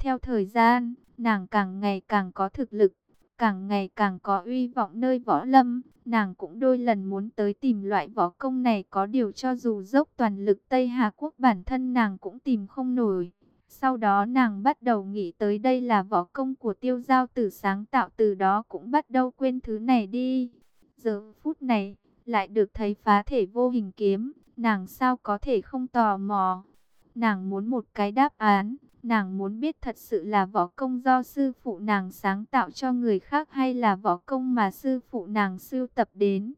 Theo thời gian, nàng càng ngày càng có thực lực, càng ngày càng có uy vọng nơi võ lâm. Nàng cũng đôi lần muốn tới tìm loại võ công này có điều cho dù dốc toàn lực Tây Hà Quốc bản thân nàng cũng tìm không nổi. Sau đó nàng bắt đầu nghĩ tới đây là võ công của tiêu giao tử sáng tạo từ đó cũng bắt đầu quên thứ này đi. Giờ phút này, lại được thấy phá thể vô hình kiếm, nàng sao có thể không tò mò. Nàng muốn một cái đáp án, nàng muốn biết thật sự là võ công do sư phụ nàng sáng tạo cho người khác hay là võ công mà sư phụ nàng sưu tập đến.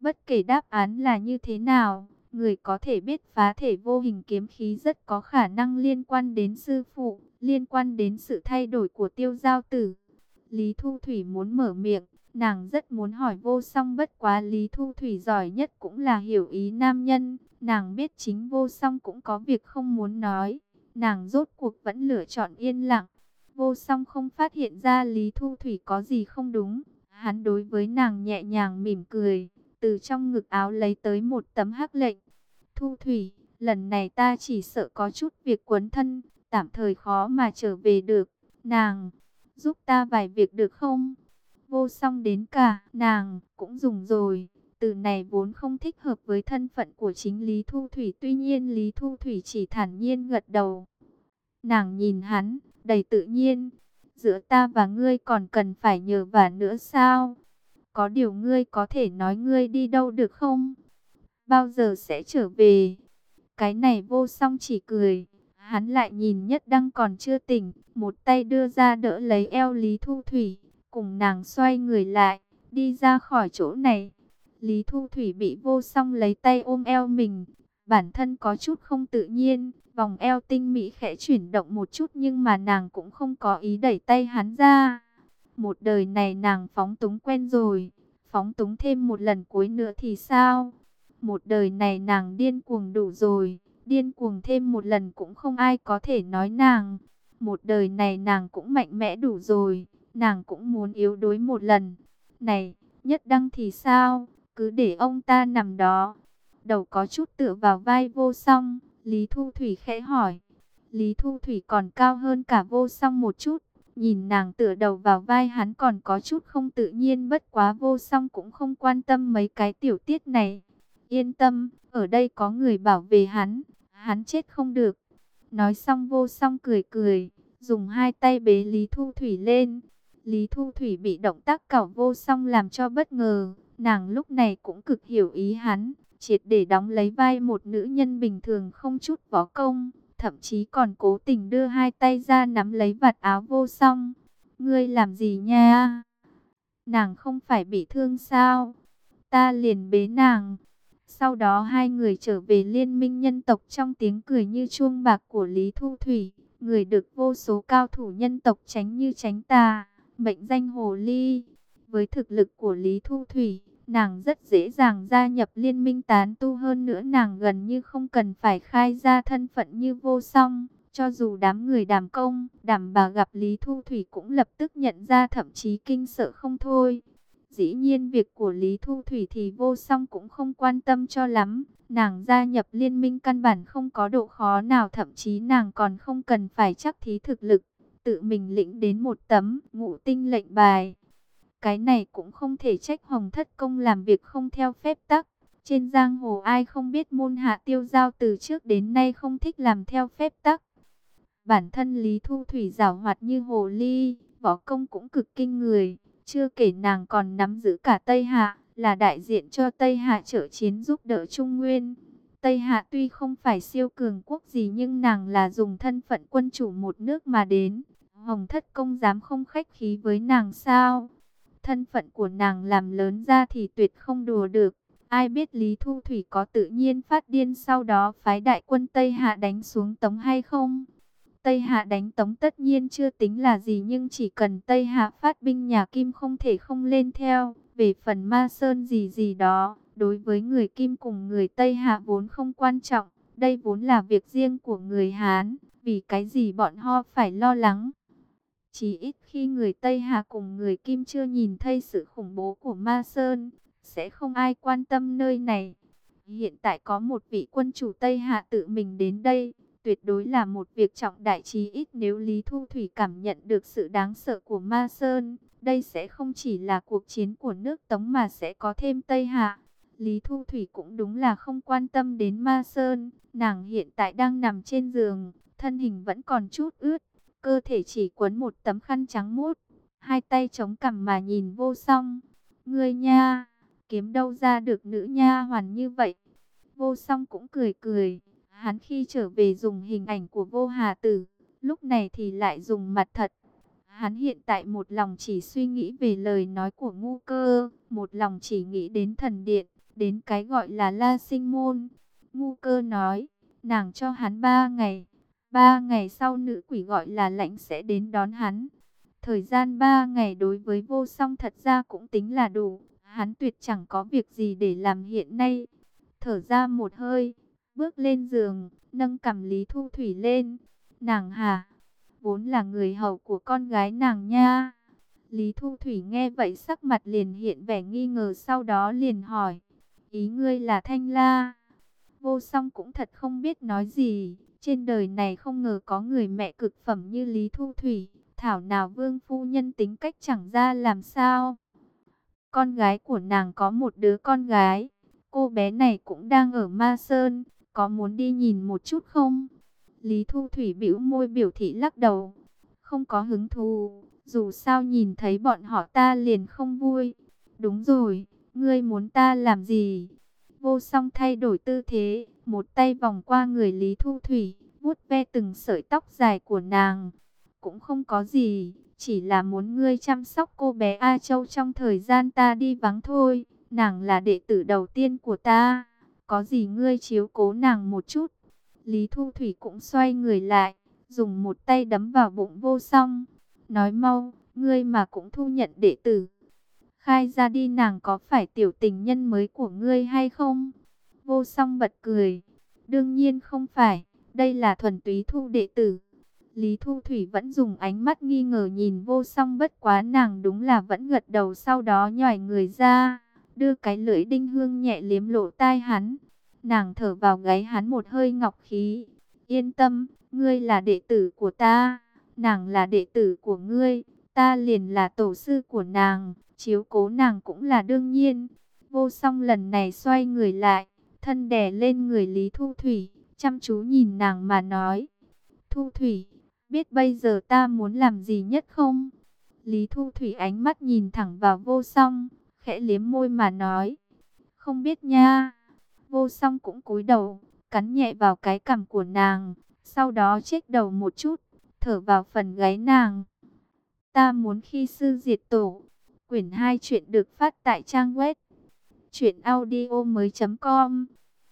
Bất kể đáp án là như thế nào, người có thể biết phá thể vô hình kiếm khí rất có khả năng liên quan đến sư phụ, liên quan đến sự thay đổi của tiêu giao tử. Lý Thu Thủy muốn mở miệng, nàng rất muốn hỏi vô song bất quá Lý Thu Thủy giỏi nhất cũng là hiểu ý nam nhân, nàng biết chính vô song cũng có việc không muốn nói, nàng rốt cuộc vẫn lựa chọn yên lặng. Vô song không phát hiện ra Lý Thu Thủy có gì không đúng, hắn đối với nàng nhẹ nhàng mỉm cười, từ trong ngực áo lấy tới một tấm hắc lệnh. Thu Thủy, lần này ta chỉ sợ có chút việc quấn thân, tạm thời khó mà trở về được. Nàng, giúp ta vài việc được không? Vô song đến cả, nàng, cũng dùng rồi. Từ này vốn không thích hợp với thân phận của chính Lý Thu Thủy. Tuy nhiên Lý Thu Thủy chỉ thản nhiên gật đầu. Nàng nhìn hắn, đầy tự nhiên. Giữa ta và ngươi còn cần phải nhờ vả nữa sao? Có điều ngươi có thể nói ngươi đi đâu được không? bao giờ sẽ trở về. Cái này vô song chỉ cười, hắn lại nhìn nhất đăng còn chưa tỉnh, một tay đưa ra đỡ lấy eo Lý Thu Thủy, cùng nàng xoay người lại, đi ra khỏi chỗ này. Lý Thu Thủy bị vô song lấy tay ôm eo mình, bản thân có chút không tự nhiên, vòng eo tinh mỹ khẽ chuyển động một chút nhưng mà nàng cũng không có ý đẩy tay hắn ra. Một đời này nàng phóng túng quen rồi, phóng túng thêm một lần cuối nữa thì sao? Một đời này nàng điên cuồng đủ rồi, điên cuồng thêm một lần cũng không ai có thể nói nàng. Một đời này nàng cũng mạnh mẽ đủ rồi, nàng cũng muốn yếu đuối một lần. Này, nhất đăng thì sao, cứ để ông ta nằm đó. Đầu có chút tựa vào vai vô song, Lý Thu Thủy khẽ hỏi. Lý Thu Thủy còn cao hơn cả vô song một chút, nhìn nàng tựa đầu vào vai hắn còn có chút không tự nhiên bất quá vô song cũng không quan tâm mấy cái tiểu tiết này. Yên tâm, ở đây có người bảo vệ hắn, hắn chết không được. Nói xong vô song cười cười, dùng hai tay bế Lý Thu Thủy lên. Lý Thu Thủy bị động tác cảo vô song làm cho bất ngờ, nàng lúc này cũng cực hiểu ý hắn, triệt để đóng lấy vai một nữ nhân bình thường không chút võ công, thậm chí còn cố tình đưa hai tay ra nắm lấy vạt áo vô song. Ngươi làm gì nha? Nàng không phải bị thương sao? Ta liền bế nàng. Sau đó hai người trở về liên minh nhân tộc trong tiếng cười như chuông bạc của Lý Thu Thủy. Người được vô số cao thủ nhân tộc tránh như tránh tà, mệnh danh Hồ Ly. Với thực lực của Lý Thu Thủy, nàng rất dễ dàng gia nhập liên minh tán tu hơn nữa nàng gần như không cần phải khai ra thân phận như vô song. Cho dù đám người đàm công, đàm bà gặp Lý Thu Thủy cũng lập tức nhận ra thậm chí kinh sợ không thôi. Dĩ nhiên việc của Lý Thu Thủy thì vô song cũng không quan tâm cho lắm. Nàng gia nhập liên minh căn bản không có độ khó nào thậm chí nàng còn không cần phải chắc thí thực lực. Tự mình lĩnh đến một tấm ngũ tinh lệnh bài. Cái này cũng không thể trách Hồng Thất Công làm việc không theo phép tắc. Trên giang hồ ai không biết môn hạ tiêu giao từ trước đến nay không thích làm theo phép tắc. Bản thân Lý Thu Thủy giảo hoạt như hồ ly, võ công cũng cực kinh người chưa kể nàng còn nắm giữ cả Tây Hạ, là đại diện cho Tây Hạ trợ chiến giúp đỡ Trung Nguyên. Tây Hạ tuy không phải siêu cường quốc gì nhưng nàng là dùng thân phận quân chủ một nước mà đến. Hồng thất công dám không khách khí với nàng sao? Thân phận của nàng làm lớn ra thì tuyệt không đùa được. Ai biết Lý Thu Thủy có tự nhiên phát điên sau đó phái đại quân Tây Hạ đánh xuống Tống hay không? Tây Hạ đánh Tống tất nhiên chưa tính là gì nhưng chỉ cần Tây Hạ phát binh nhà Kim không thể không lên theo. Về phần Ma Sơn gì gì đó, đối với người Kim cùng người Tây Hạ vốn không quan trọng. Đây vốn là việc riêng của người Hán, vì cái gì bọn họ phải lo lắng. Chỉ ít khi người Tây Hạ cùng người Kim chưa nhìn thấy sự khủng bố của Ma Sơn, sẽ không ai quan tâm nơi này. Hiện tại có một vị quân chủ Tây Hạ tự mình đến đây, tuyệt đối là một việc trọng đại chí ít nếu Lý Thu Thủy cảm nhận được sự đáng sợ của Ma Sơn. Đây sẽ không chỉ là cuộc chiến của nước Tống mà sẽ có thêm Tây Hạ. Lý Thu Thủy cũng đúng là không quan tâm đến Ma Sơn. Nàng hiện tại đang nằm trên giường, thân hình vẫn còn chút ướt, cơ thể chỉ quấn một tấm khăn trắng mút, hai tay chống cằm mà nhìn vô song. Ngươi nha, kiếm đâu ra được nữ nha hoàn như vậy. Vô song cũng cười cười, hắn khi trở về dùng hình ảnh của vô hà tử, lúc này thì lại dùng mặt thật. Hắn hiện tại một lòng chỉ suy nghĩ về lời nói của ngu cơ, một lòng chỉ nghĩ đến thần điện, đến cái gọi là la sinh môn. Ngu cơ nói, nàng cho hắn ba ngày, ba ngày sau nữ quỷ gọi là lãnh sẽ đến đón hắn. Thời gian ba ngày đối với vô song thật ra cũng tính là đủ, hắn tuyệt chẳng có việc gì để làm hiện nay. Thở ra một hơi, bước lên giường, nâng cầm Lý Thu Thủy lên. Nàng hà, vốn là người hầu của con gái nàng nha. Lý Thu Thủy nghe vậy sắc mặt liền hiện vẻ nghi ngờ sau đó liền hỏi. Ý ngươi là Thanh La. Vô song cũng thật không biết nói gì. Trên đời này không ngờ có người mẹ cực phẩm như Lý Thu Thủy. Thảo nào vương phu nhân tính cách chẳng ra làm sao. Con gái của nàng có một đứa con gái. Cô bé này cũng đang ở Ma Sơn. Có muốn đi nhìn một chút không? Lý Thu Thủy bĩu môi biểu thị lắc đầu. Không có hứng thú. Dù sao nhìn thấy bọn họ ta liền không vui. Đúng rồi, ngươi muốn ta làm gì? Vô song thay đổi tư thế, một tay vòng qua người Lý Thu Thủy, vuốt ve từng sợi tóc dài của nàng. Cũng không có gì, chỉ là muốn ngươi chăm sóc cô bé A Châu trong thời gian ta đi vắng thôi. Nàng là đệ tử đầu tiên của ta, có gì ngươi chiếu cố nàng một chút. Lý Thu Thủy cũng xoay người lại, dùng một tay đấm vào bụng vô song. Nói mau, ngươi mà cũng thu nhận đệ tử. Khai ra đi nàng có phải tiểu tình nhân mới của ngươi hay không? Vô song bật cười. Đương nhiên không phải, đây là thuần túy thu đệ tử. Lý Thu Thủy vẫn dùng ánh mắt nghi ngờ nhìn vô song bất quá nàng đúng là vẫn gật đầu sau đó nhòi người ra. Đưa cái lưỡi đinh hương nhẹ liếm lộ tai hắn. Nàng thở vào gáy hắn một hơi ngọc khí. Yên tâm, ngươi là đệ tử của ta. Nàng là đệ tử của ngươi. Ta liền là tổ sư của nàng chiếu cố nàng cũng là đương nhiên. Vô song lần này xoay người lại, thân đè lên người Lý Thu Thủy, chăm chú nhìn nàng mà nói. Thu Thủy, biết bây giờ ta muốn làm gì nhất không? Lý Thu Thủy ánh mắt nhìn thẳng vào vô song, khẽ liếm môi mà nói. Không biết nha. Vô song cũng cúi đầu, cắn nhẹ vào cái cằm của nàng, sau đó chết đầu một chút, thở vào phần gáy nàng. Ta muốn khi sư diệt tổ, Quyển 2 chuyện được phát tại trang web truyệnaudiomoi.com.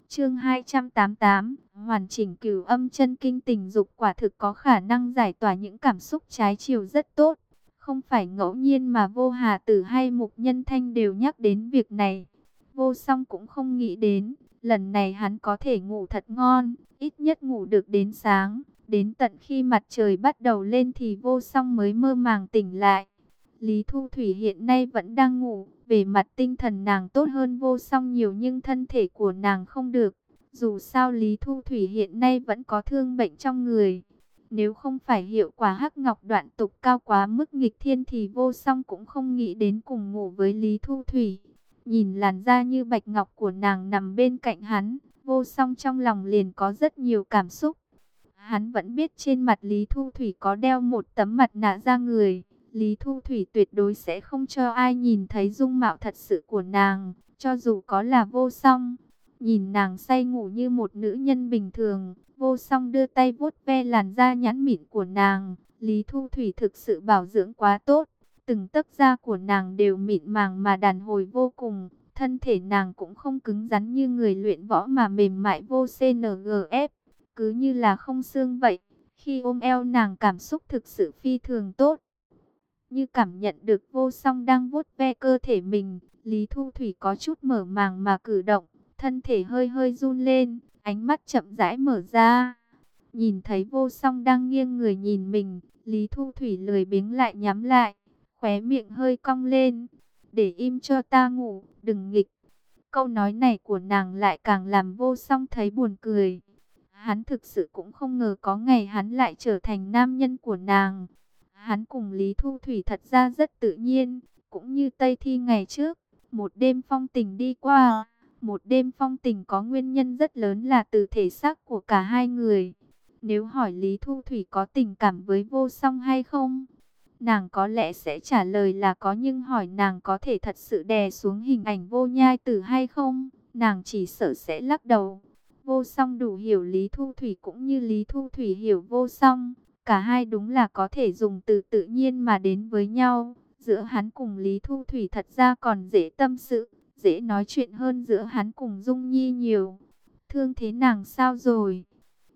Chương 288, hoàn chỉnh cửu âm chân kinh tình dục quả thực có khả năng giải tỏa những cảm xúc trái chiều rất tốt. Không phải ngẫu nhiên mà Vô Hà Tử hay Mục Nhân Thanh đều nhắc đến việc này. Vô Song cũng không nghĩ đến, lần này hắn có thể ngủ thật ngon, ít nhất ngủ được đến sáng, đến tận khi mặt trời bắt đầu lên thì Vô Song mới mơ màng tỉnh lại. Lý Thu Thủy hiện nay vẫn đang ngủ, về mặt tinh thần nàng tốt hơn vô song nhiều nhưng thân thể của nàng không được. Dù sao Lý Thu Thủy hiện nay vẫn có thương bệnh trong người. Nếu không phải hiệu quả hắc ngọc đoạn tục cao quá mức nghịch thiên thì vô song cũng không nghĩ đến cùng ngủ với Lý Thu Thủy. Nhìn làn da như bạch ngọc của nàng nằm bên cạnh hắn, vô song trong lòng liền có rất nhiều cảm xúc. Hắn vẫn biết trên mặt Lý Thu Thủy có đeo một tấm mặt nạ da người Lý Thu Thủy tuyệt đối sẽ không cho ai nhìn thấy dung mạo thật sự của nàng, cho dù có là vô song. Nhìn nàng say ngủ như một nữ nhân bình thường, vô song đưa tay vuốt ve làn da nhẵn mịn của nàng. Lý Thu Thủy thực sự bảo dưỡng quá tốt, từng tấc da của nàng đều mịn màng mà đàn hồi vô cùng. Thân thể nàng cũng không cứng rắn như người luyện võ mà mềm mại vô CNGF, cứ như là không xương vậy. Khi ôm eo nàng cảm xúc thực sự phi thường tốt như cảm nhận được vô song đang vuốt ve cơ thể mình. Lý Thu Thủy có chút mở màng mà cử động, thân thể hơi hơi run lên, ánh mắt chậm rãi mở ra. Nhìn thấy vô song đang nghiêng người nhìn mình, Lý Thu Thủy lười biếng lại nhắm lại, khóe miệng hơi cong lên. Để im cho ta ngủ, đừng nghịch. Câu nói này của nàng lại càng làm vô song thấy buồn cười. Hắn thực sự cũng không ngờ có ngày hắn lại trở thành nam nhân của nàng. Hắn cùng Lý Thu Thủy thật ra rất tự nhiên, cũng như Tây Thi ngày trước, một đêm phong tình đi qua. Một đêm phong tình có nguyên nhân rất lớn là từ thể xác của cả hai người. Nếu hỏi Lý Thu Thủy có tình cảm với vô song hay không, nàng có lẽ sẽ trả lời là có nhưng hỏi nàng có thể thật sự đè xuống hình ảnh vô nhai tử hay không, nàng chỉ sợ sẽ lắc đầu. Vô song đủ hiểu Lý Thu Thủy cũng như Lý Thu Thủy hiểu vô song, cả hai đúng là có thể dùng từ tự nhiên mà đến với nhau. Giữa hắn cùng Lý Thu Thủy thật ra còn dễ tâm sự, dễ nói chuyện hơn giữa hắn cùng Dung Nhi nhiều. Thương thế nàng sao rồi?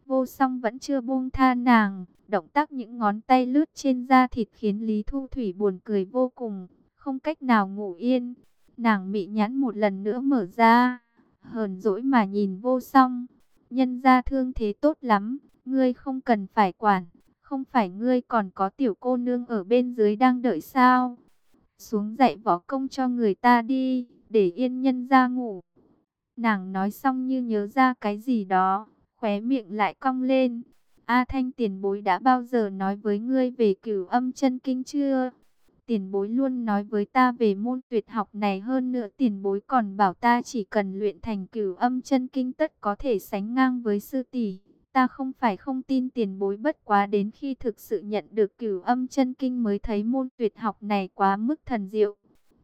Vô song vẫn chưa buông tha nàng, động tác những ngón tay lướt trên da thịt khiến Lý Thu Thủy buồn cười vô cùng, không cách nào ngủ yên. Nàng mị nhãn một lần nữa mở ra, hờn dỗi mà nhìn vô song. Nhân ra thương thế tốt lắm, ngươi không cần phải quản, không phải ngươi còn có tiểu cô nương ở bên dưới đang đợi sao? Xuống dạy võ công cho người ta đi, để yên nhân ra ngủ. Nàng nói xong như nhớ ra cái gì đó, khóe miệng lại cong lên. A Thanh tiền bối đã bao giờ nói với ngươi về cửu âm chân kinh chưa? Tiền bối luôn nói với ta về môn tuyệt học này hơn nữa tiền bối còn bảo ta chỉ cần luyện thành cửu âm chân kinh tất có thể sánh ngang với sư tỷ. Ta không phải không tin tiền bối bất quá đến khi thực sự nhận được cửu âm chân kinh mới thấy môn tuyệt học này quá mức thần diệu.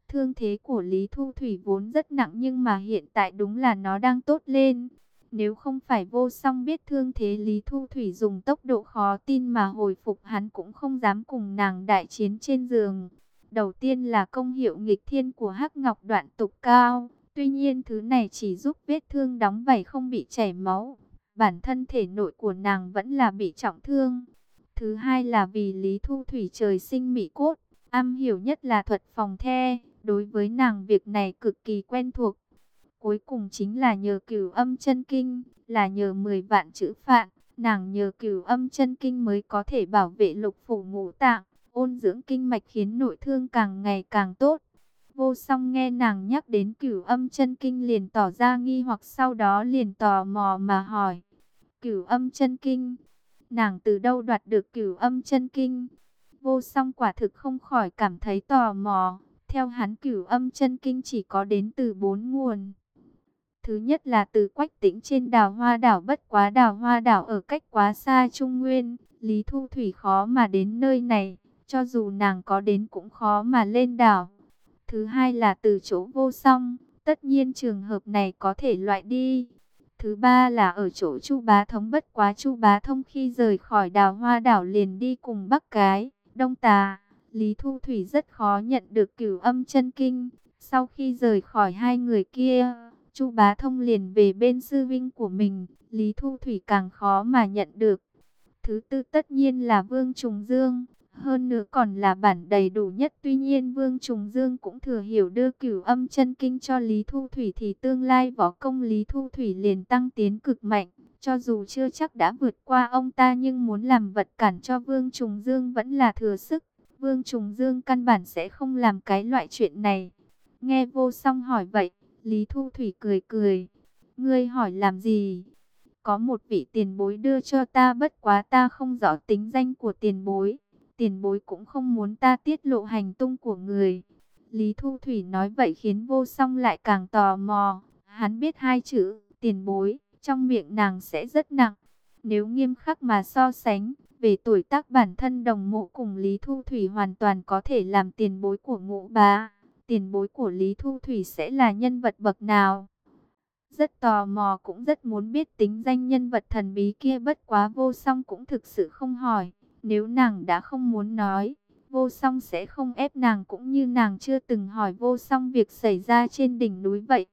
Thương thế của Lý Thu Thủy vốn rất nặng nhưng mà hiện tại đúng là nó đang tốt lên. Nếu không phải vô song biết thương thế Lý Thu Thủy dùng tốc độ khó tin mà hồi phục, hắn cũng không dám cùng nàng đại chiến trên giường. Đầu tiên là công hiệu nghịch thiên của hắc ngọc đoạn tục cao. Tuy nhiên thứ này chỉ giúp vết thương đóng vảy không bị chảy máu. Bản thân thể nội của nàng vẫn là bị trọng thương. Thứ hai là vì Lý Thu Thủy trời sinh mỹ cốt. Am hiểu nhất là thuật phòng the. Đối với nàng việc này cực kỳ quen thuộc. Cuối cùng chính là nhờ cửu âm chân kinh, là nhờ 10 vạn chữ phạn, nàng nhờ cửu âm chân kinh mới có thể bảo vệ lục phủ ngũ tạng, ôn dưỡng kinh mạch khiến nội thương càng ngày càng tốt. Vô song nghe nàng nhắc đến cửu âm chân kinh liền tỏ ra nghi hoặc sau đó liền tò mò mà hỏi. Cửu âm chân kinh, nàng từ đâu đoạt được cửu âm chân kinh? Vô song quả thực không khỏi cảm thấy tò mò. Theo hắn cửu âm chân kinh chỉ có đến từ bốn nguồn. Thứ nhất là từ quách tĩnh trên đào hoa đảo bất quá đào hoa đảo ở cách quá xa Trung Nguyên. Lý Thu Thủy khó mà đến nơi này, cho dù nàng có đến cũng khó mà lên đảo. Thứ hai là từ chỗ vô song, tất nhiên trường hợp này có thể loại đi. Thứ ba là ở chỗ Chu Bá Thống bất quá Chu Bá Thông khi rời khỏi đào hoa đảo liền đi cùng Bắc Cái, Đông Tà. Lý Thu Thủy rất khó nhận được cửu âm chân kinh. Sau khi rời khỏi hai người kia, Chu Bá Thông liền về bên sư vinh của mình, Lý Thu Thủy càng khó mà nhận được. Thứ tư tất nhiên là Vương Trùng Dương, hơn nữa còn là bản đầy đủ nhất. Tuy nhiên Vương Trùng Dương cũng thừa hiểu đưa cửu âm chân kinh cho Lý Thu Thủy thì tương lai võ công Lý Thu Thủy liền tăng tiến cực mạnh. Cho dù chưa chắc đã vượt qua ông ta nhưng muốn làm vật cản cho Vương Trùng Dương vẫn là thừa sức. Vương Trùng Dương căn bản sẽ không làm cái loại chuyện này. Nghe vô song hỏi vậy, Lý Thu Thủy cười cười. Ngươi hỏi làm gì? Có một vị tiền bối đưa cho ta bất quá ta không rõ tính danh của tiền bối. Tiền bối cũng không muốn ta tiết lộ hành tung của người. Lý Thu Thủy nói vậy khiến vô song lại càng tò mò. Hắn biết hai chữ, tiền bối, trong miệng nàng sẽ rất nặng. Nếu nghiêm khắc mà so sánh, về tuổi tác bản thân đồng mộ cùng Lý Thu Thủy hoàn toàn có thể làm tiền bối của ngũ bá tiền bối của Lý Thu Thủy sẽ là nhân vật bậc nào. Rất tò mò cũng rất muốn biết tính danh nhân vật thần bí kia bất quá vô song cũng thực sự không hỏi. Nếu nàng đã không muốn nói, vô song sẽ không ép nàng cũng như nàng chưa từng hỏi vô song việc xảy ra trên đỉnh núi vậy.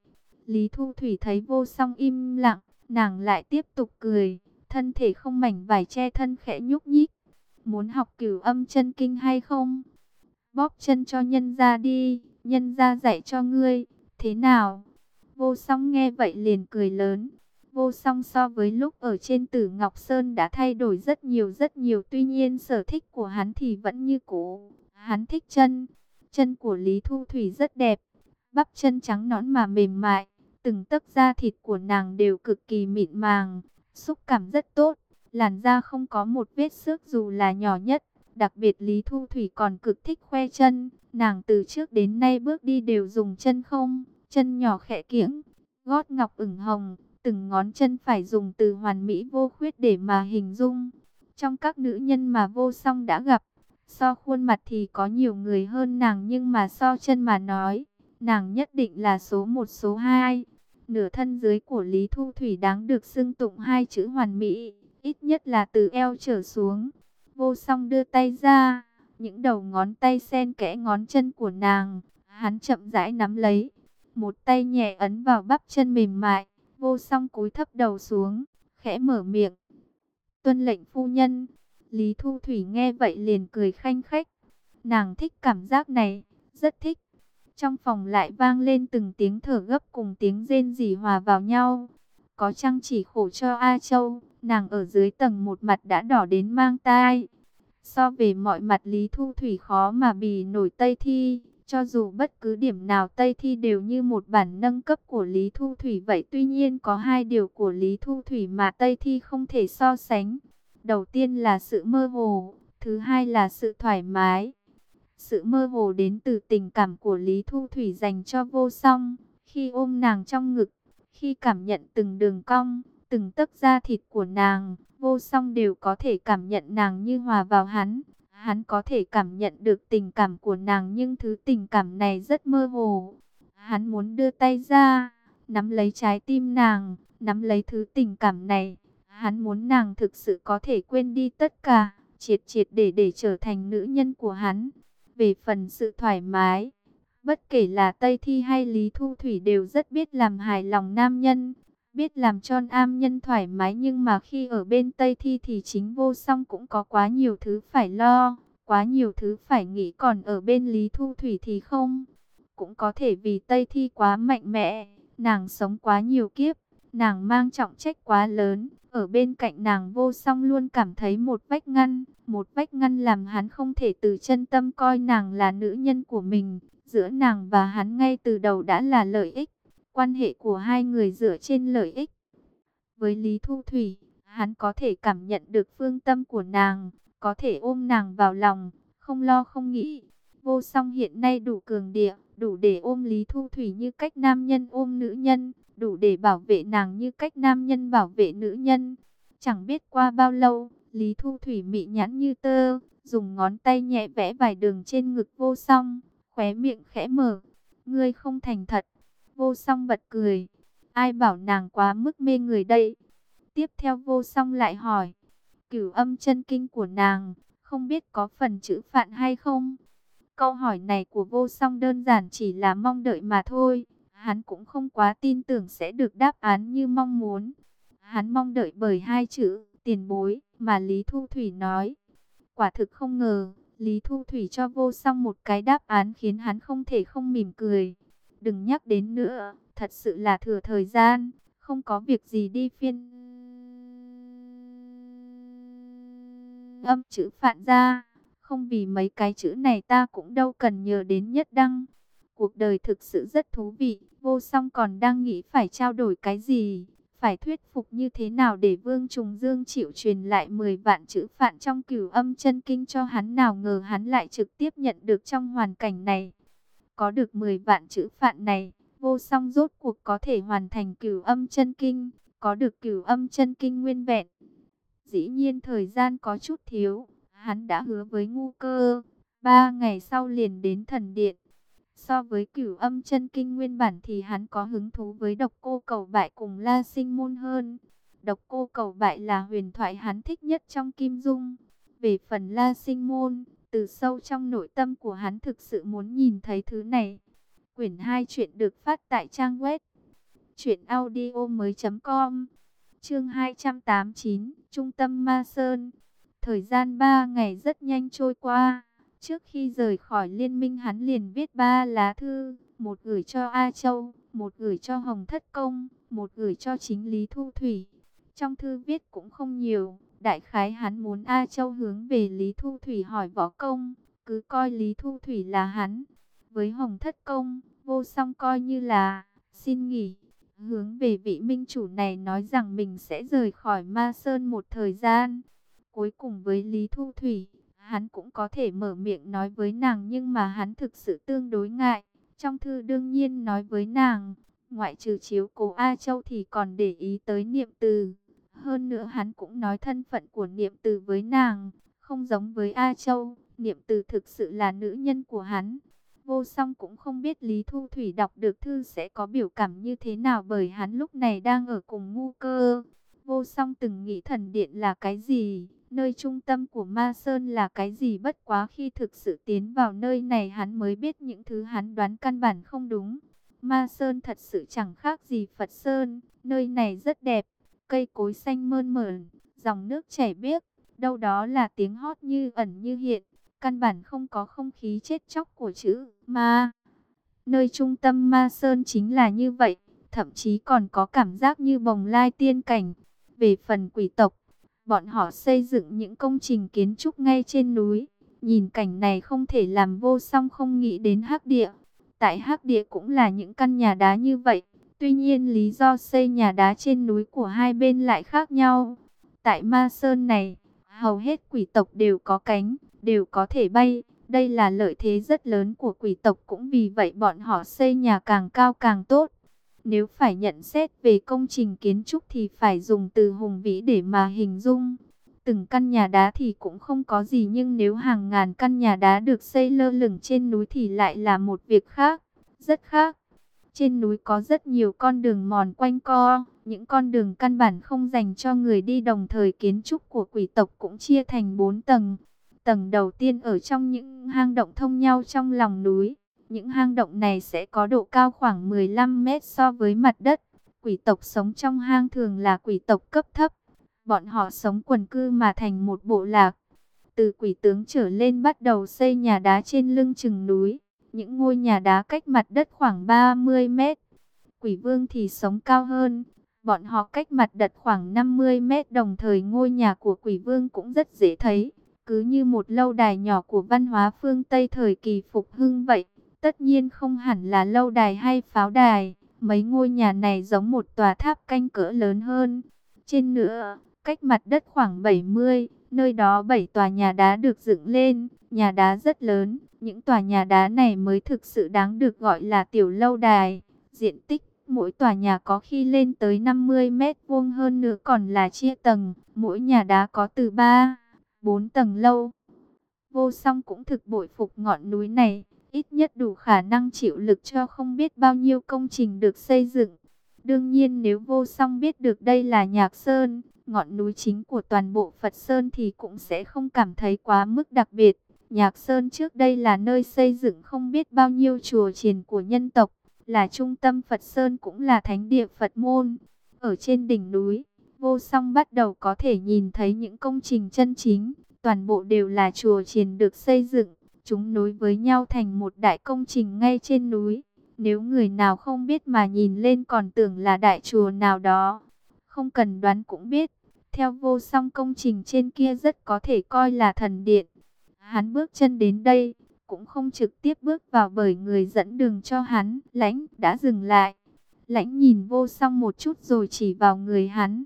Lý Thu Thủy thấy vô song im lặng, nàng lại tiếp tục cười, thân thể không mảnh vải che thân khẽ nhúc nhích. Muốn học cửu âm chân kinh hay không? Bóp chân cho nhân ra đi nhân ra dạy cho ngươi, thế nào? Vô song nghe vậy liền cười lớn. Vô song so với lúc ở trên tử Ngọc Sơn đã thay đổi rất nhiều rất nhiều. Tuy nhiên sở thích của hắn thì vẫn như cũ. Hắn thích chân. Chân của Lý Thu Thủy rất đẹp. Bắp chân trắng nõn mà mềm mại. Từng tấc da thịt của nàng đều cực kỳ mịn màng. Xúc cảm rất tốt, làn da không có một vết xước dù là nhỏ nhất. Đặc biệt Lý Thu Thủy còn cực thích khoe chân, nàng từ trước đến nay bước đi đều dùng chân không, chân nhỏ khẽ kiễng, gót ngọc ửng hồng, từng ngón chân phải dùng từ hoàn mỹ vô khuyết để mà hình dung. Trong các nữ nhân mà vô song đã gặp, so khuôn mặt thì có nhiều người hơn nàng nhưng mà so chân mà nói, nàng nhất định là số một số hai. Nửa thân dưới của Lý Thu Thủy đáng được xưng tụng hai chữ hoàn mỹ, ít nhất là từ eo trở xuống. Vô song đưa tay ra, những đầu ngón tay sen kẽ ngón chân của nàng, hắn chậm rãi nắm lấy. Một tay nhẹ ấn vào bắp chân mềm mại, vô song cúi thấp đầu xuống, khẽ mở miệng. Tuân lệnh phu nhân, Lý Thu Thủy nghe vậy liền cười khanh khách. Nàng thích cảm giác này, rất thích. Trong phòng lại vang lên từng tiếng thở gấp cùng tiếng rên rỉ hòa vào nhau. Có chăng chỉ khổ cho A Châu, nàng ở dưới tầng một mặt đã đỏ đến mang tai. So về mọi mặt Lý Thu Thủy khó mà bì nổi Tây Thi, cho dù bất cứ điểm nào Tây Thi đều như một bản nâng cấp của Lý Thu Thủy vậy. Tuy nhiên có hai điều của Lý Thu Thủy mà Tây Thi không thể so sánh. Đầu tiên là sự mơ hồ, thứ hai là sự thoải mái. Sự mơ hồ đến từ tình cảm của Lý Thu Thủy dành cho vô song, khi ôm nàng trong ngực, khi cảm nhận từng đường cong, từng tấc da thịt của nàng, vô song đều có thể cảm nhận nàng như hòa vào hắn. Hắn có thể cảm nhận được tình cảm của nàng nhưng thứ tình cảm này rất mơ hồ. Hắn muốn đưa tay ra, nắm lấy trái tim nàng, nắm lấy thứ tình cảm này. Hắn muốn nàng thực sự có thể quên đi tất cả, triệt triệt để để trở thành nữ nhân của hắn. Về phần sự thoải mái, bất kể là Tây Thi hay Lý Thu Thủy đều rất biết làm hài lòng nam nhân, biết làm cho am nhân thoải mái nhưng mà khi ở bên Tây Thi thì chính vô song cũng có quá nhiều thứ phải lo, quá nhiều thứ phải nghĩ còn ở bên Lý Thu Thủy thì không. Cũng có thể vì Tây Thi quá mạnh mẽ, nàng sống quá nhiều kiếp, nàng mang trọng trách quá lớn, ở bên cạnh nàng vô song luôn cảm thấy một vách ngăn, một vách ngăn làm hắn không thể từ chân tâm coi nàng là nữ nhân của mình. Giữa nàng và hắn ngay từ đầu đã là lợi ích, quan hệ của hai người dựa trên lợi ích. Với Lý Thu Thủy, hắn có thể cảm nhận được phương tâm của nàng, có thể ôm nàng vào lòng, không lo không nghĩ. Vô song hiện nay đủ cường địa, đủ để ôm Lý Thu Thủy như cách nam nhân ôm nữ nhân đủ để bảo vệ nàng như cách nam nhân bảo vệ nữ nhân. Chẳng biết qua bao lâu, Lý Thu Thủy mị nhãn như tơ, dùng ngón tay nhẹ vẽ vài đường trên ngực vô song, khóe miệng khẽ mở. Ngươi không thành thật. Vô song bật cười. Ai bảo nàng quá mức mê người đây? Tiếp theo vô song lại hỏi. Cửu âm chân kinh của nàng, không biết có phần chữ phạn hay không? Câu hỏi này của vô song đơn giản chỉ là mong đợi mà thôi. Hắn cũng không quá tin tưởng sẽ được đáp án như mong muốn. Hắn mong đợi bởi hai chữ tiền bối mà Lý Thu Thủy nói. Quả thực không ngờ, Lý Thu Thủy cho vô song một cái đáp án khiến hắn không thể không mỉm cười. Đừng nhắc đến nữa, thật sự là thừa thời gian, không có việc gì đi phiên. Âm chữ phạn ra, không vì mấy cái chữ này ta cũng đâu cần nhờ đến nhất đăng. Cuộc đời thực sự rất thú vị, vô song còn đang nghĩ phải trao đổi cái gì, phải thuyết phục như thế nào để Vương Trùng Dương chịu truyền lại 10 vạn chữ phạn trong cửu âm chân kinh cho hắn nào ngờ hắn lại trực tiếp nhận được trong hoàn cảnh này. Có được 10 vạn chữ phạn này, vô song rốt cuộc có thể hoàn thành cửu âm chân kinh, có được cửu âm chân kinh nguyên vẹn. Dĩ nhiên thời gian có chút thiếu, hắn đã hứa với ngu cơ, ba ngày sau liền đến thần điện. So với cửu âm chân kinh nguyên bản thì hắn có hứng thú với độc cô cầu bại cùng la sinh môn hơn. Độc cô cầu bại là huyền thoại hắn thích nhất trong kim dung. Về phần la sinh môn, từ sâu trong nội tâm của hắn thực sự muốn nhìn thấy thứ này. Quyển 2 chuyện được phát tại trang web chuyểnaudio.com Chương 289, Trung tâm Ma Sơn. Thời gian 3 ngày rất nhanh trôi qua. Trước khi rời khỏi liên minh hắn liền viết ba lá thư, một gửi cho A Châu, một gửi cho Hồng Thất Công, một gửi cho chính Lý Thu Thủy. Trong thư viết cũng không nhiều, đại khái hắn muốn A Châu hướng về Lý Thu Thủy hỏi võ công, cứ coi Lý Thu Thủy là hắn. Với Hồng Thất Công, vô song coi như là xin nghỉ. hướng về vị minh chủ này nói rằng mình sẽ rời khỏi Ma Sơn một thời gian. Cuối cùng với Lý Thu Thủy, hắn cũng có thể mở miệng nói với nàng nhưng mà hắn thực sự tương đối ngại. Trong thư đương nhiên nói với nàng, ngoại trừ chiếu cố A Châu thì còn để ý tới niệm từ. Hơn nữa hắn cũng nói thân phận của niệm từ với nàng, không giống với A Châu, niệm từ thực sự là nữ nhân của hắn. Vô song cũng không biết Lý Thu Thủy đọc được thư sẽ có biểu cảm như thế nào bởi hắn lúc này đang ở cùng ngu cơ. Vô song từng nghĩ thần điện là cái gì, nơi trung tâm của Ma Sơn là cái gì bất quá khi thực sự tiến vào nơi này hắn mới biết những thứ hắn đoán căn bản không đúng. Ma Sơn thật sự chẳng khác gì Phật Sơn, nơi này rất đẹp, cây cối xanh mơn mởn, dòng nước chảy biếc, đâu đó là tiếng hót như ẩn như hiện, căn bản không có không khí chết chóc của chữ Ma. Nơi trung tâm Ma Sơn chính là như vậy, thậm chí còn có cảm giác như bồng lai tiên cảnh. Về phần quỷ tộc, bọn họ xây dựng những công trình kiến trúc ngay trên núi. Nhìn cảnh này không thể làm vô song không nghĩ đến hắc địa. Tại hắc địa cũng là những căn nhà đá như vậy. Tuy nhiên lý do xây nhà đá trên núi của hai bên lại khác nhau. Tại Ma Sơn này, hầu hết quỷ tộc đều có cánh, đều có thể bay. Đây là lợi thế rất lớn của quỷ tộc cũng vì vậy bọn họ xây nhà càng cao càng tốt. Nếu phải nhận xét về công trình kiến trúc thì phải dùng từ hùng vĩ để mà hình dung. Từng căn nhà đá thì cũng không có gì nhưng nếu hàng ngàn căn nhà đá được xây lơ lửng trên núi thì lại là một việc khác, rất khác. Trên núi có rất nhiều con đường mòn quanh co, những con đường căn bản không dành cho người đi đồng thời kiến trúc của quỷ tộc cũng chia thành 4 tầng. Tầng đầu tiên ở trong những hang động thông nhau trong lòng núi. Những hang động này sẽ có độ cao khoảng 15 mét so với mặt đất. Quỷ tộc sống trong hang thường là quỷ tộc cấp thấp. Bọn họ sống quần cư mà thành một bộ lạc. Từ quỷ tướng trở lên bắt đầu xây nhà đá trên lưng chừng núi. Những ngôi nhà đá cách mặt đất khoảng 30 mét. Quỷ vương thì sống cao hơn. Bọn họ cách mặt đất khoảng 50 mét đồng thời ngôi nhà của quỷ vương cũng rất dễ thấy. Cứ như một lâu đài nhỏ của văn hóa phương Tây thời kỳ phục hưng vậy. Tất nhiên không hẳn là lâu đài hay pháo đài. Mấy ngôi nhà này giống một tòa tháp canh cỡ lớn hơn. Trên nữa, cách mặt đất khoảng 70, nơi đó 7 tòa nhà đá được dựng lên. Nhà đá rất lớn, những tòa nhà đá này mới thực sự đáng được gọi là tiểu lâu đài. Diện tích mỗi tòa nhà có khi lên tới 50 mét vuông hơn nữa còn là chia tầng. Mỗi nhà đá có từ 3, 4 tầng lâu. Vô song cũng thực bội phục ngọn núi này ít nhất đủ khả năng chịu lực cho không biết bao nhiêu công trình được xây dựng. Đương nhiên nếu vô song biết được đây là Nhạc Sơn, ngọn núi chính của toàn bộ Phật Sơn thì cũng sẽ không cảm thấy quá mức đặc biệt. Nhạc Sơn trước đây là nơi xây dựng không biết bao nhiêu chùa chiền của nhân tộc, là trung tâm Phật Sơn cũng là thánh địa Phật môn. Ở trên đỉnh núi, vô song bắt đầu có thể nhìn thấy những công trình chân chính, toàn bộ đều là chùa chiền được xây dựng Chúng nối với nhau thành một đại công trình ngay trên núi. Nếu người nào không biết mà nhìn lên còn tưởng là đại chùa nào đó. Không cần đoán cũng biết. Theo vô song công trình trên kia rất có thể coi là thần điện. Hắn bước chân đến đây, cũng không trực tiếp bước vào bởi người dẫn đường cho hắn. Lãnh đã dừng lại. Lãnh nhìn vô song một chút rồi chỉ vào người hắn.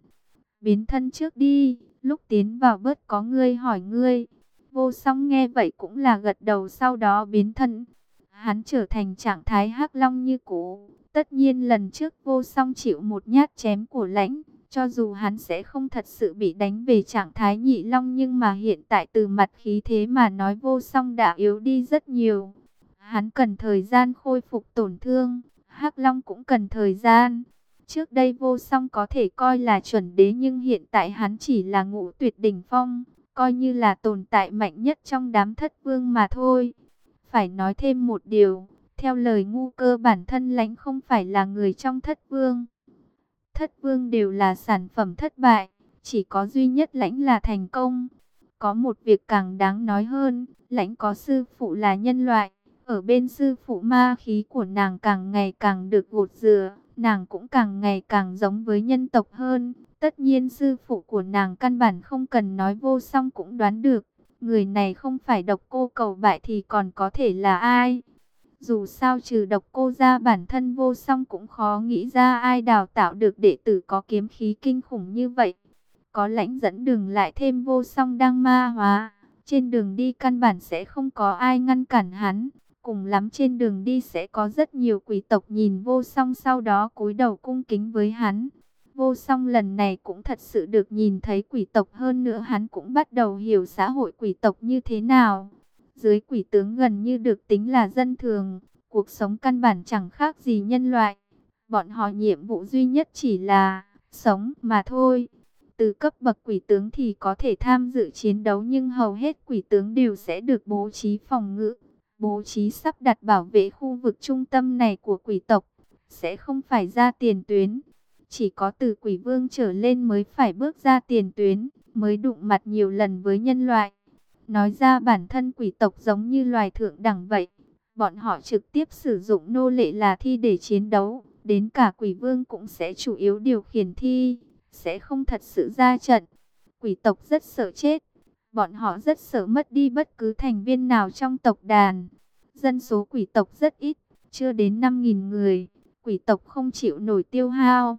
Biến thân trước đi, lúc tiến vào bớt có ngươi hỏi ngươi. Vô song nghe vậy cũng là gật đầu sau đó biến thân. Hắn trở thành trạng thái hắc long như cũ. Tất nhiên lần trước vô song chịu một nhát chém của lãnh. Cho dù hắn sẽ không thật sự bị đánh về trạng thái nhị long nhưng mà hiện tại từ mặt khí thế mà nói vô song đã yếu đi rất nhiều. Hắn cần thời gian khôi phục tổn thương, hắc long cũng cần thời gian. Trước đây vô song có thể coi là chuẩn đế nhưng hiện tại hắn chỉ là ngũ tuyệt đỉnh phong coi như là tồn tại mạnh nhất trong đám thất vương mà thôi. Phải nói thêm một điều, theo lời ngu cơ bản thân lãnh không phải là người trong thất vương. Thất vương đều là sản phẩm thất bại, chỉ có duy nhất lãnh là thành công. Có một việc càng đáng nói hơn, lãnh có sư phụ là nhân loại, ở bên sư phụ ma khí của nàng càng ngày càng được gột rửa, nàng cũng càng ngày càng giống với nhân tộc hơn. Tất nhiên sư phụ của nàng căn bản không cần nói vô song cũng đoán được. Người này không phải độc cô cầu bại thì còn có thể là ai. Dù sao trừ độc cô ra bản thân vô song cũng khó nghĩ ra ai đào tạo được đệ tử có kiếm khí kinh khủng như vậy. Có lãnh dẫn đường lại thêm vô song đang ma hóa. Trên đường đi căn bản sẽ không có ai ngăn cản hắn. Cùng lắm trên đường đi sẽ có rất nhiều quỷ tộc nhìn vô song sau đó cúi đầu cung kính với hắn. Vô song lần này cũng thật sự được nhìn thấy quỷ tộc hơn nữa hắn cũng bắt đầu hiểu xã hội quỷ tộc như thế nào. Dưới quỷ tướng gần như được tính là dân thường, cuộc sống căn bản chẳng khác gì nhân loại. Bọn họ nhiệm vụ duy nhất chỉ là sống mà thôi. Từ cấp bậc quỷ tướng thì có thể tham dự chiến đấu nhưng hầu hết quỷ tướng đều sẽ được bố trí phòng ngự, bố trí sắp đặt bảo vệ khu vực trung tâm này của quỷ tộc, sẽ không phải ra tiền tuyến. Chỉ có từ quỷ vương trở lên mới phải bước ra tiền tuyến, mới đụng mặt nhiều lần với nhân loại. Nói ra bản thân quỷ tộc giống như loài thượng đẳng vậy. Bọn họ trực tiếp sử dụng nô lệ là thi để chiến đấu. Đến cả quỷ vương cũng sẽ chủ yếu điều khiển thi. Sẽ không thật sự ra trận. Quỷ tộc rất sợ chết. Bọn họ rất sợ mất đi bất cứ thành viên nào trong tộc đàn. Dân số quỷ tộc rất ít. Chưa đến 5.000 người. Quỷ tộc không chịu nổi tiêu hao.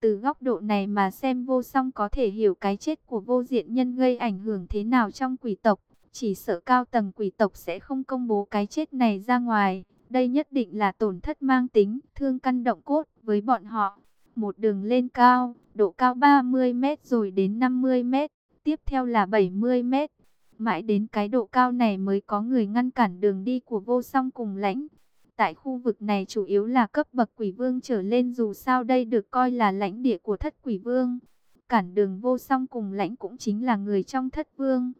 Từ góc độ này mà xem vô song có thể hiểu cái chết của vô diện nhân gây ảnh hưởng thế nào trong quỷ tộc. Chỉ sợ cao tầng quỷ tộc sẽ không công bố cái chết này ra ngoài. Đây nhất định là tổn thất mang tính, thương căn động cốt với bọn họ. Một đường lên cao, độ cao 30 mét rồi đến 50 mét, tiếp theo là 70 mét. Mãi đến cái độ cao này mới có người ngăn cản đường đi của vô song cùng lãnh. Tại khu vực này chủ yếu là cấp bậc quỷ vương trở lên dù sao đây được coi là lãnh địa của thất quỷ vương. Cản đường vô song cùng lãnh cũng chính là người trong thất vương.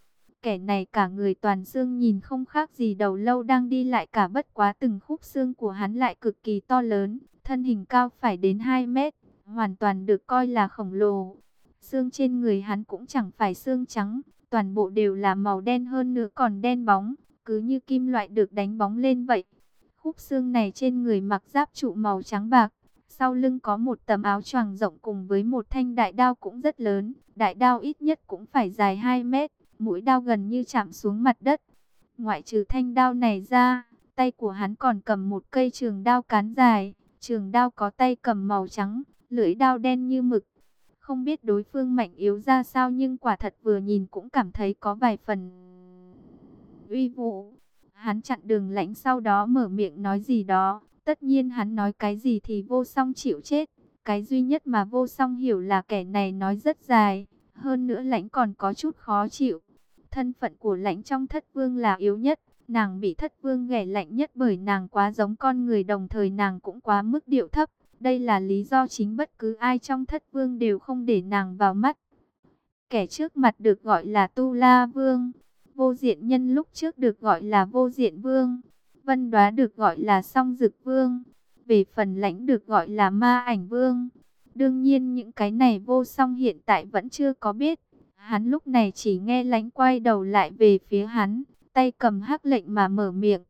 Kẻ này cả người toàn xương nhìn không khác gì đầu lâu đang đi lại cả bất quá từng khúc xương của hắn lại cực kỳ to lớn. Thân hình cao phải đến 2 mét, hoàn toàn được coi là khổng lồ. Xương trên người hắn cũng chẳng phải xương trắng, toàn bộ đều là màu đen hơn nữa còn đen bóng, cứ như kim loại được đánh bóng lên vậy. Khúc xương này trên người mặc giáp trụ màu trắng bạc. Sau lưng có một tấm áo choàng rộng cùng với một thanh đại đao cũng rất lớn. Đại đao ít nhất cũng phải dài 2 mét. Mũi đao gần như chạm xuống mặt đất. Ngoại trừ thanh đao này ra, tay của hắn còn cầm một cây trường đao cán dài. Trường đao có tay cầm màu trắng, lưỡi đao đen như mực. Không biết đối phương mạnh yếu ra sao nhưng quả thật vừa nhìn cũng cảm thấy có vài phần uy vũ. Hắn chặn đường lãnh sau đó mở miệng nói gì đó. Tất nhiên hắn nói cái gì thì vô song chịu chết. Cái duy nhất mà vô song hiểu là kẻ này nói rất dài. Hơn nữa lãnh còn có chút khó chịu. Thân phận của lãnh trong thất vương là yếu nhất. Nàng bị thất vương ghẻ lạnh nhất bởi nàng quá giống con người đồng thời nàng cũng quá mức điệu thấp. Đây là lý do chính bất cứ ai trong thất vương đều không để nàng vào mắt. Kẻ trước mặt được gọi là Tu La Vương. Vô diện nhân lúc trước được gọi là vô diện vương. Vân đoá được gọi là song dực vương. Về phần lãnh được gọi là ma ảnh vương. Đương nhiên những cái này vô song hiện tại vẫn chưa có biết. Hắn lúc này chỉ nghe lãnh quay đầu lại về phía hắn. Tay cầm hắc lệnh mà mở miệng.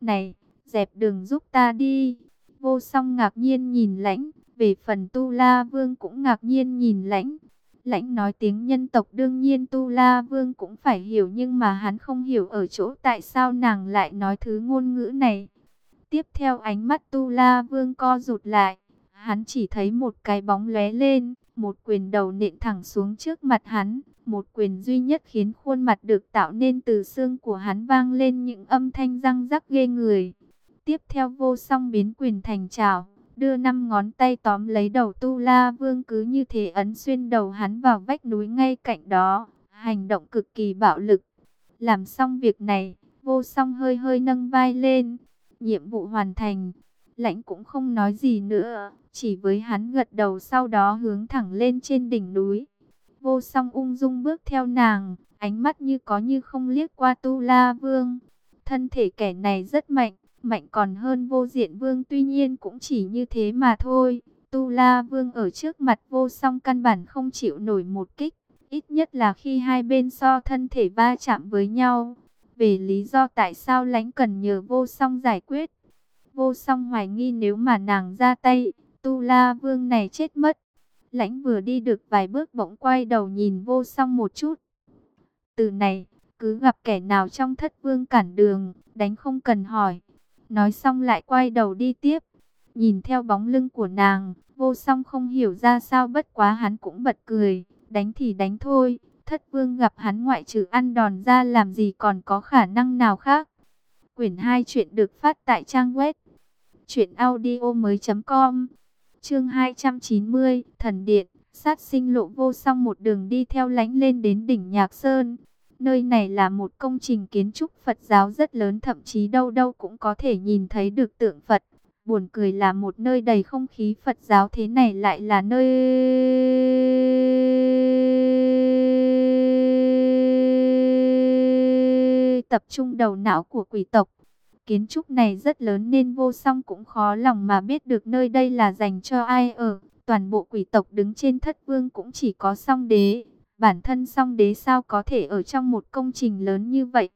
Này, dẹp đường giúp ta đi. Vô song ngạc nhiên nhìn lãnh. Về phần tu la vương cũng ngạc nhiên nhìn lãnh. Lãnh nói tiếng nhân tộc đương nhiên Tu La Vương cũng phải hiểu nhưng mà hắn không hiểu ở chỗ tại sao nàng lại nói thứ ngôn ngữ này. Tiếp theo ánh mắt Tu La Vương co rụt lại, hắn chỉ thấy một cái bóng lóe lên, một quyền đầu nện thẳng xuống trước mặt hắn, một quyền duy nhất khiến khuôn mặt được tạo nên từ xương của hắn vang lên những âm thanh răng rắc ghê người. Tiếp theo vô song biến quyền thành trào đưa năm ngón tay tóm lấy đầu Tu La Vương cứ như thế ấn xuyên đầu hắn vào vách núi ngay cạnh đó, hành động cực kỳ bạo lực. Làm xong việc này, vô song hơi hơi nâng vai lên, nhiệm vụ hoàn thành. Lãnh cũng không nói gì nữa, chỉ với hắn gật đầu sau đó hướng thẳng lên trên đỉnh núi. Vô song ung dung bước theo nàng, ánh mắt như có như không liếc qua Tu La Vương. Thân thể kẻ này rất mạnh, mạnh còn hơn vô diện vương tuy nhiên cũng chỉ như thế mà thôi. Tu La Vương ở trước mặt vô song căn bản không chịu nổi một kích, ít nhất là khi hai bên so thân thể va chạm với nhau. Về lý do tại sao lãnh cần nhờ vô song giải quyết. Vô song hoài nghi nếu mà nàng ra tay, Tu La Vương này chết mất. Lãnh vừa đi được vài bước bỗng quay đầu nhìn vô song một chút. Từ này, cứ gặp kẻ nào trong thất vương cản đường, đánh không cần hỏi Nói xong lại quay đầu đi tiếp. Nhìn theo bóng lưng của nàng, vô song không hiểu ra sao bất quá hắn cũng bật cười. Đánh thì đánh thôi, thất vương gặp hắn ngoại trừ ăn đòn ra làm gì còn có khả năng nào khác. Quyển 2 chuyện được phát tại trang web chuyện audio mới.com Chương 290 Thần Điện Sát sinh lộ vô song một đường đi theo lánh lên đến đỉnh Nhạc Sơn. Nơi này là một công trình kiến trúc Phật giáo rất lớn, thậm chí đâu đâu cũng có thể nhìn thấy được tượng Phật. Buồn cười là một nơi đầy không khí Phật giáo thế này lại là nơi tập trung đầu não của quỷ tộc. Kiến trúc này rất lớn nên vô song cũng khó lòng mà biết được nơi đây là dành cho ai ở. Toàn bộ quỷ tộc đứng trên thất vương cũng chỉ có song đế. Bản thân song đế sao có thể ở trong một công trình lớn như vậy.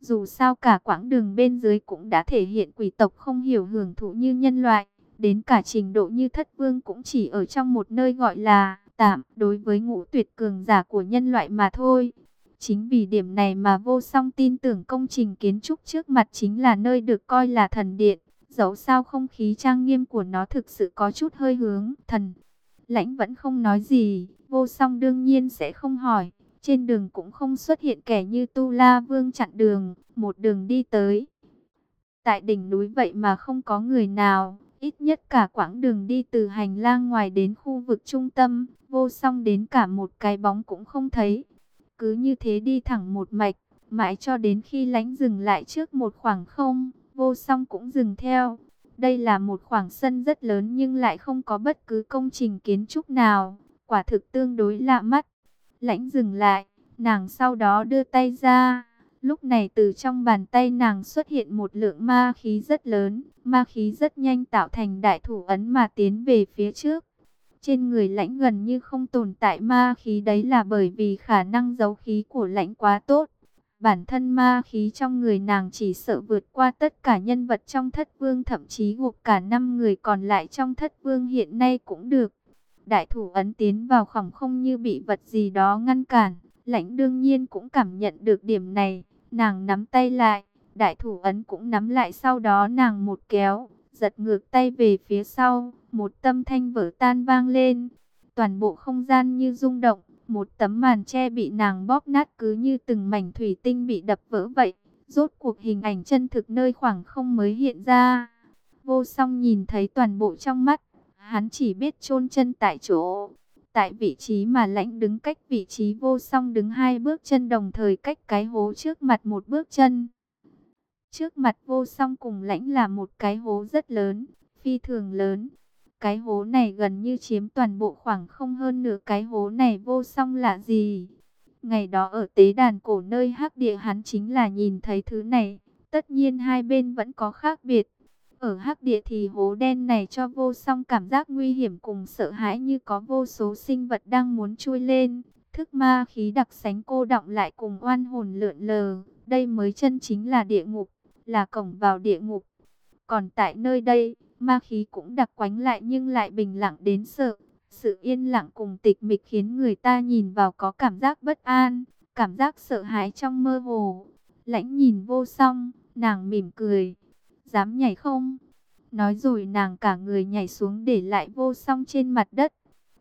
Dù sao cả quãng đường bên dưới cũng đã thể hiện quỷ tộc không hiểu hưởng thụ như nhân loại. Đến cả trình độ như thất vương cũng chỉ ở trong một nơi gọi là tạm đối với ngũ tuyệt cường giả của nhân loại mà thôi. Chính vì điểm này mà vô song tin tưởng công trình kiến trúc trước mặt chính là nơi được coi là thần điện. Dẫu sao không khí trang nghiêm của nó thực sự có chút hơi hướng thần. Lãnh vẫn không nói gì, vô song đương nhiên sẽ không hỏi. Trên đường cũng không xuất hiện kẻ như Tu La Vương chặn đường, một đường đi tới. Tại đỉnh núi vậy mà không có người nào, ít nhất cả quãng đường đi từ hành lang ngoài đến khu vực trung tâm, vô song đến cả một cái bóng cũng không thấy. Cứ như thế đi thẳng một mạch, mãi cho đến khi lánh dừng lại trước một khoảng không, vô song cũng dừng theo. Đây là một khoảng sân rất lớn nhưng lại không có bất cứ công trình kiến trúc nào, quả thực tương đối lạ mắt. Lãnh dừng lại, nàng sau đó đưa tay ra. Lúc này từ trong bàn tay nàng xuất hiện một lượng ma khí rất lớn, ma khí rất nhanh tạo thành đại thủ ấn mà tiến về phía trước. Trên người lãnh gần như không tồn tại ma khí đấy là bởi vì khả năng giấu khí của lãnh quá tốt. Bản thân ma khí trong người nàng chỉ sợ vượt qua tất cả nhân vật trong thất vương thậm chí gục cả năm người còn lại trong thất vương hiện nay cũng được. Đại thủ ấn tiến vào khoảng không như bị vật gì đó ngăn cản. Lãnh đương nhiên cũng cảm nhận được điểm này. Nàng nắm tay lại, đại thủ ấn cũng nắm lại sau đó nàng một kéo, giật ngược tay về phía sau, một tâm thanh vỡ tan vang lên. Toàn bộ không gian như rung động, một tấm màn che bị nàng bóp nát cứ như từng mảnh thủy tinh bị đập vỡ vậy. Rốt cuộc hình ảnh chân thực nơi khoảng không mới hiện ra. Vô song nhìn thấy toàn bộ trong mắt, hắn chỉ biết chôn chân tại chỗ. Tại vị trí mà lãnh đứng cách vị trí vô song đứng hai bước chân đồng thời cách cái hố trước mặt một bước chân. Trước mặt vô song cùng lãnh là một cái hố rất lớn, phi thường lớn. Cái hố này gần như chiếm toàn bộ khoảng không hơn nửa cái hố này vô song là gì. Ngày đó ở tế đàn cổ nơi hắc địa hắn chính là nhìn thấy thứ này. Tất nhiên hai bên vẫn có khác biệt. Ở hắc địa thì hố đen này cho vô song cảm giác nguy hiểm cùng sợ hãi như có vô số sinh vật đang muốn chui lên. Thức ma khí đặc sánh cô động lại cùng oan hồn lượn lờ. Đây mới chân chính là địa ngục là cổng vào địa ngục. Còn tại nơi đây, ma khí cũng đặc quánh lại nhưng lại bình lặng đến sợ. Sự yên lặng cùng tịch mịch khiến người ta nhìn vào có cảm giác bất an, cảm giác sợ hãi trong mơ hồ. Lãnh nhìn vô song, nàng mỉm cười. Dám nhảy không? Nói rồi nàng cả người nhảy xuống để lại vô song trên mặt đất.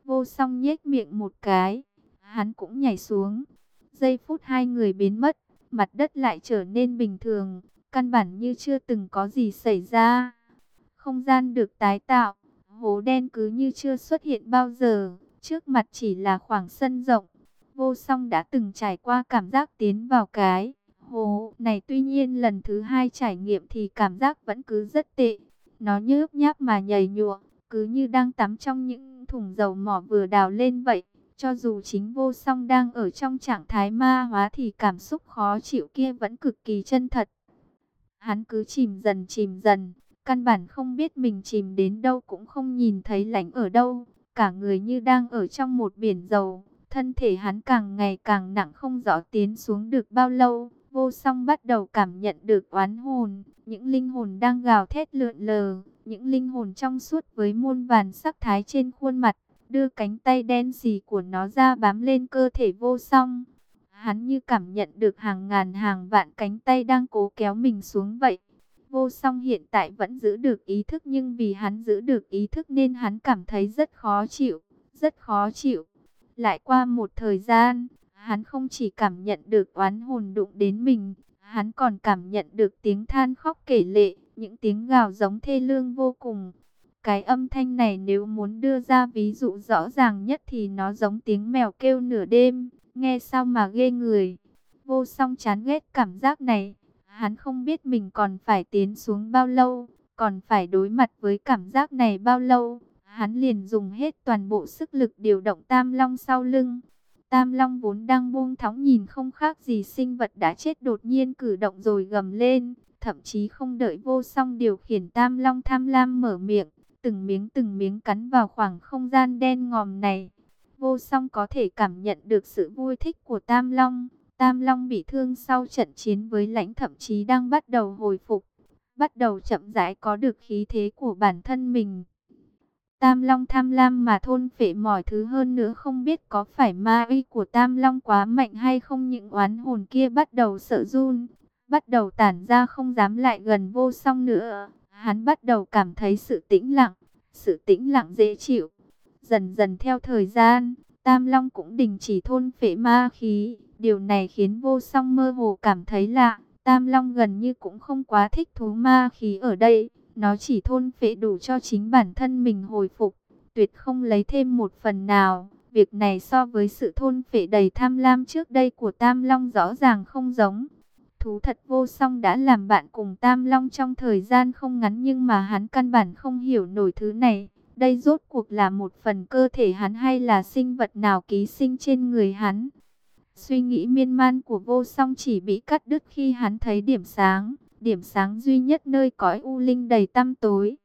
Vô song nhếch miệng một cái. Hắn cũng nhảy xuống. Giây phút hai người biến mất, mặt đất lại trở nên bình thường căn bản như chưa từng có gì xảy ra. Không gian được tái tạo, hố đen cứ như chưa xuất hiện bao giờ, trước mặt chỉ là khoảng sân rộng. Vô song đã từng trải qua cảm giác tiến vào cái Hồ này tuy nhiên lần thứ hai trải nghiệm thì cảm giác vẫn cứ rất tệ. Nó nhớp nháp mà nhầy nhụa, cứ như đang tắm trong những thùng dầu mỏ vừa đào lên vậy. Cho dù chính vô song đang ở trong trạng thái ma hóa thì cảm xúc khó chịu kia vẫn cực kỳ chân thật. Hắn cứ chìm dần chìm dần, căn bản không biết mình chìm đến đâu cũng không nhìn thấy lãnh ở đâu. Cả người như đang ở trong một biển dầu, thân thể hắn càng ngày càng nặng không rõ tiến xuống được bao lâu. Vô song bắt đầu cảm nhận được oán hồn, những linh hồn đang gào thét lượn lờ, những linh hồn trong suốt với muôn vàn sắc thái trên khuôn mặt, đưa cánh tay đen xì của nó ra bám lên cơ thể vô song. Hắn như cảm nhận được hàng ngàn hàng vạn cánh tay đang cố kéo mình xuống vậy. Vô song hiện tại vẫn giữ được ý thức nhưng vì hắn giữ được ý thức nên hắn cảm thấy rất khó chịu, rất khó chịu. Lại qua một thời gian, hắn không chỉ cảm nhận được oán hồn đụng đến mình, hắn còn cảm nhận được tiếng than khóc kể lệ, những tiếng gào giống thê lương vô cùng. Cái âm thanh này nếu muốn đưa ra ví dụ rõ ràng nhất thì nó giống tiếng mèo kêu nửa đêm, nghe sao mà ghê người. Vô song chán ghét cảm giác này, hắn không biết mình còn phải tiến xuống bao lâu, còn phải đối mặt với cảm giác này bao lâu. Hắn liền dùng hết toàn bộ sức lực điều động tam long sau lưng. Tam long vốn đang buông thóng nhìn không khác gì sinh vật đã chết đột nhiên cử động rồi gầm lên. Thậm chí không đợi vô song điều khiển tam long tham lam mở miệng. Từng miếng từng miếng cắn vào khoảng không gian đen ngòm này. Vô song có thể cảm nhận được sự vui thích của tam long. Tam long bị thương sau trận chiến với lãnh thậm chí đang bắt đầu hồi phục. Bắt đầu chậm rãi có được khí thế của bản thân mình. Tam Long tham lam mà thôn phệ mọi thứ hơn nữa không biết có phải ma uy của Tam Long quá mạnh hay không những oán hồn kia bắt đầu sợ run, bắt đầu tản ra không dám lại gần vô song nữa. Hắn bắt đầu cảm thấy sự tĩnh lặng, sự tĩnh lặng dễ chịu. Dần dần theo thời gian, Tam Long cũng đình chỉ thôn phệ ma khí. Điều này khiến vô song mơ hồ cảm thấy lạ. Tam Long gần như cũng không quá thích thú ma khí ở đây. Nó chỉ thôn phệ đủ cho chính bản thân mình hồi phục, tuyệt không lấy thêm một phần nào. Việc này so với sự thôn phệ đầy tham lam trước đây của Tam Long rõ ràng không giống. Thú thật vô song đã làm bạn cùng Tam Long trong thời gian không ngắn nhưng mà hắn căn bản không hiểu nổi thứ này. Đây rốt cuộc là một phần cơ thể hắn hay là sinh vật nào ký sinh trên người hắn. Suy nghĩ miên man của vô song chỉ bị cắt đứt khi hắn thấy điểm sáng điểm sáng duy nhất nơi cõi u linh đầy tăm tối.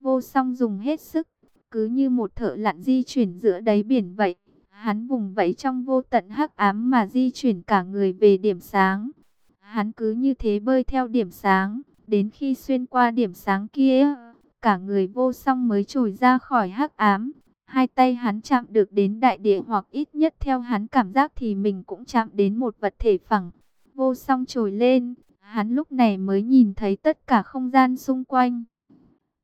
Vô song dùng hết sức, cứ như một thợ lặn di chuyển giữa đáy biển vậy. Hắn vùng vẫy trong vô tận hắc ám mà di chuyển cả người về điểm sáng. Hắn cứ như thế bơi theo điểm sáng, đến khi xuyên qua điểm sáng kia, cả người vô song mới trồi ra khỏi hắc ám. Hai tay hắn chạm được đến đại địa hoặc ít nhất theo hắn cảm giác thì mình cũng chạm đến một vật thể phẳng. Vô song trồi lên, Hắn lúc này mới nhìn thấy tất cả không gian xung quanh.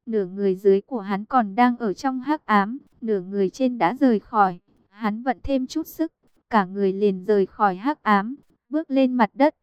Nửa người dưới của hắn còn đang ở trong hắc ám, nửa người trên đã rời khỏi. Hắn vận thêm chút sức, cả người liền rời khỏi hắc ám, bước lên mặt đất.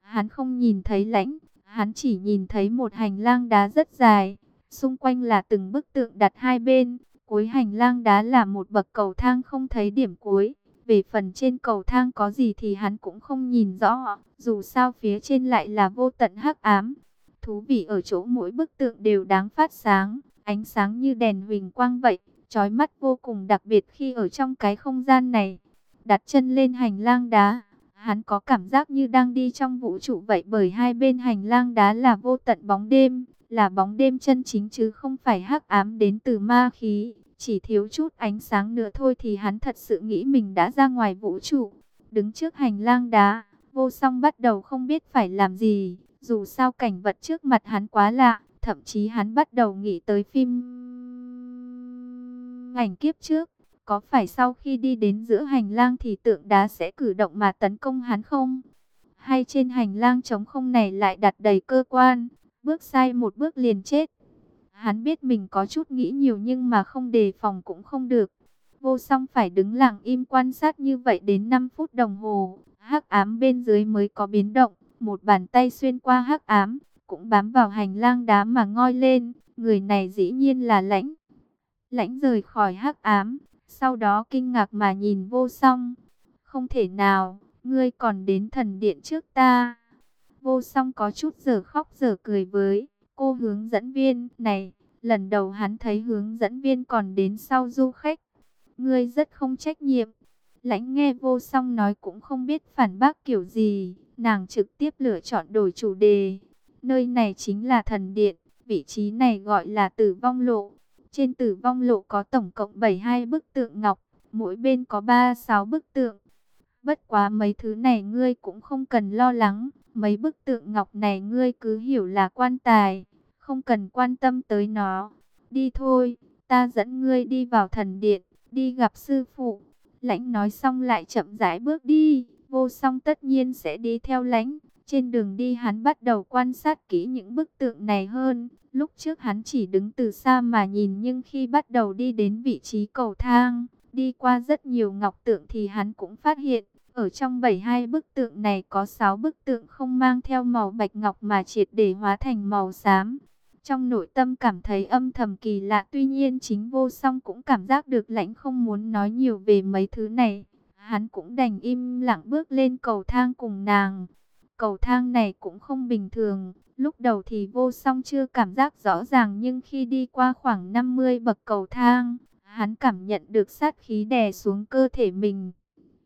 Hắn không nhìn thấy lãnh, hắn chỉ nhìn thấy một hành lang đá rất dài. Xung quanh là từng bức tượng đặt hai bên, cuối hành lang đá là một bậc cầu thang không thấy điểm cuối. Về phần trên cầu thang có gì thì hắn cũng không nhìn rõ, dù sao phía trên lại là vô tận hắc ám. Thú vị ở chỗ mỗi bức tượng đều đáng phát sáng, ánh sáng như đèn huỳnh quang vậy, chói mắt vô cùng đặc biệt khi ở trong cái không gian này. Đặt chân lên hành lang đá, hắn có cảm giác như đang đi trong vũ trụ vậy bởi hai bên hành lang đá là vô tận bóng đêm, là bóng đêm chân chính chứ không phải hắc ám đến từ ma khí. Chỉ thiếu chút ánh sáng nữa thôi thì hắn thật sự nghĩ mình đã ra ngoài vũ trụ. Đứng trước hành lang đá, vô song bắt đầu không biết phải làm gì. Dù sao cảnh vật trước mặt hắn quá lạ, thậm chí hắn bắt đầu nghĩ tới phim ảnh kiếp trước. Có phải sau khi đi đến giữa hành lang thì tượng đá sẽ cử động mà tấn công hắn không? Hay trên hành lang trống không này lại đặt đầy cơ quan, bước sai một bước liền chết? Hắn biết mình có chút nghĩ nhiều nhưng mà không đề phòng cũng không được. Vô song phải đứng lặng im quan sát như vậy đến 5 phút đồng hồ. hắc ám bên dưới mới có biến động. Một bàn tay xuyên qua hắc ám, cũng bám vào hành lang đá mà ngoi lên. Người này dĩ nhiên là lãnh. Lãnh rời khỏi hắc ám, sau đó kinh ngạc mà nhìn vô song. Không thể nào, ngươi còn đến thần điện trước ta. Vô song có chút giờ khóc giờ cười với Cô hướng dẫn viên này, lần đầu hắn thấy hướng dẫn viên còn đến sau du khách. Ngươi rất không trách nhiệm. Lãnh nghe vô song nói cũng không biết phản bác kiểu gì. Nàng trực tiếp lựa chọn đổi chủ đề. Nơi này chính là thần điện. Vị trí này gọi là tử vong lộ. Trên tử vong lộ có tổng cộng 72 bức tượng ngọc. Mỗi bên có 36 bức tượng. Bất quá mấy thứ này ngươi cũng không cần lo lắng. Mấy bức tượng ngọc này ngươi cứ hiểu là quan tài không cần quan tâm tới nó. Đi thôi, ta dẫn ngươi đi vào thần điện, đi gặp sư phụ. Lãnh nói xong lại chậm rãi bước đi, vô song tất nhiên sẽ đi theo lãnh. Trên đường đi hắn bắt đầu quan sát kỹ những bức tượng này hơn. Lúc trước hắn chỉ đứng từ xa mà nhìn nhưng khi bắt đầu đi đến vị trí cầu thang, đi qua rất nhiều ngọc tượng thì hắn cũng phát hiện, ở trong 72 bức tượng này có 6 bức tượng không mang theo màu bạch ngọc mà triệt để hóa thành màu xám. Trong nội tâm cảm thấy âm thầm kỳ lạ tuy nhiên chính vô song cũng cảm giác được lãnh không muốn nói nhiều về mấy thứ này. Hắn cũng đành im lặng bước lên cầu thang cùng nàng. Cầu thang này cũng không bình thường, lúc đầu thì vô song chưa cảm giác rõ ràng nhưng khi đi qua khoảng 50 bậc cầu thang, hắn cảm nhận được sát khí đè xuống cơ thể mình.